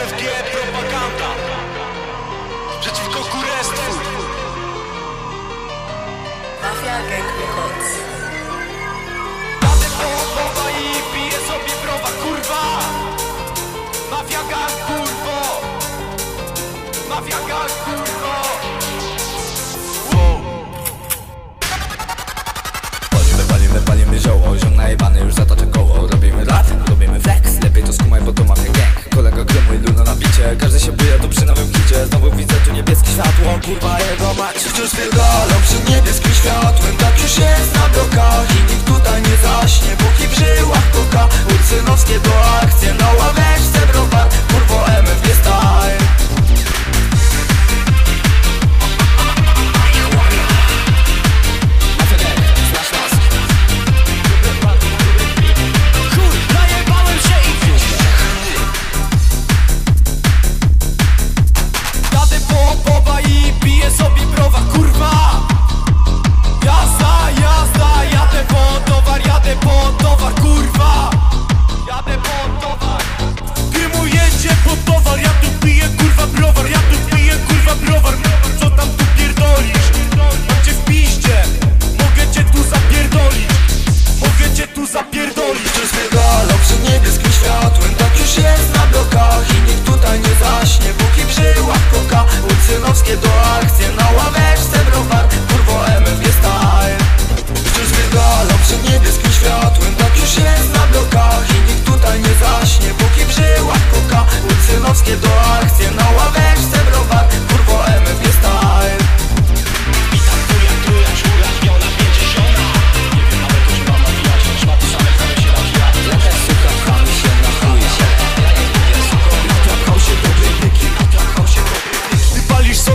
MFG propaganda. Przeciwko kurestwu. Mafia Gang Records. Jadę i piję sobie browa, kurwa. Mafia gang, kurwo. Mafia gang, kurwo. Wow. Palimy, palimy, palimy zioło. Ziom najebany już zatacza koło Robimy rap, tu światło Kurwa jego mać. Wciąż pierdolą przed niebieskim światłem Tak już jest na blokach. I nikt tutaj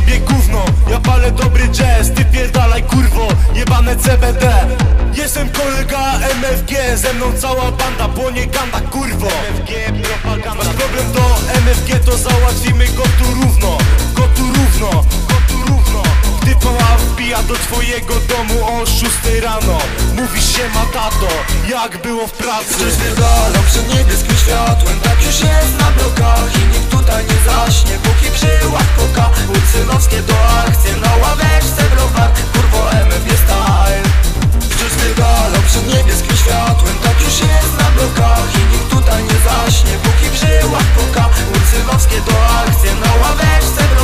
sobie gówno, ja palę dobry jazz Ty pierdalaj kurwo, jebane CBD Jestem kolega MFG, ze mną cała banda Płonie ganda kurwo. MFG propaganda Masz problem do MFG, to załatwimy go tu równo. Go tu równo, go tu równo. Gdy pała wbija do twojego domu o 6 rano. Mówisz się ma tato, jak było w pracy. Wciąż pierdolą przed niebieskim światłem Tak już jest na blokach I nikt tutaj nie zaśnie Rośnie póki w przy ławkach Mucylowskie do akcji na no ławeczce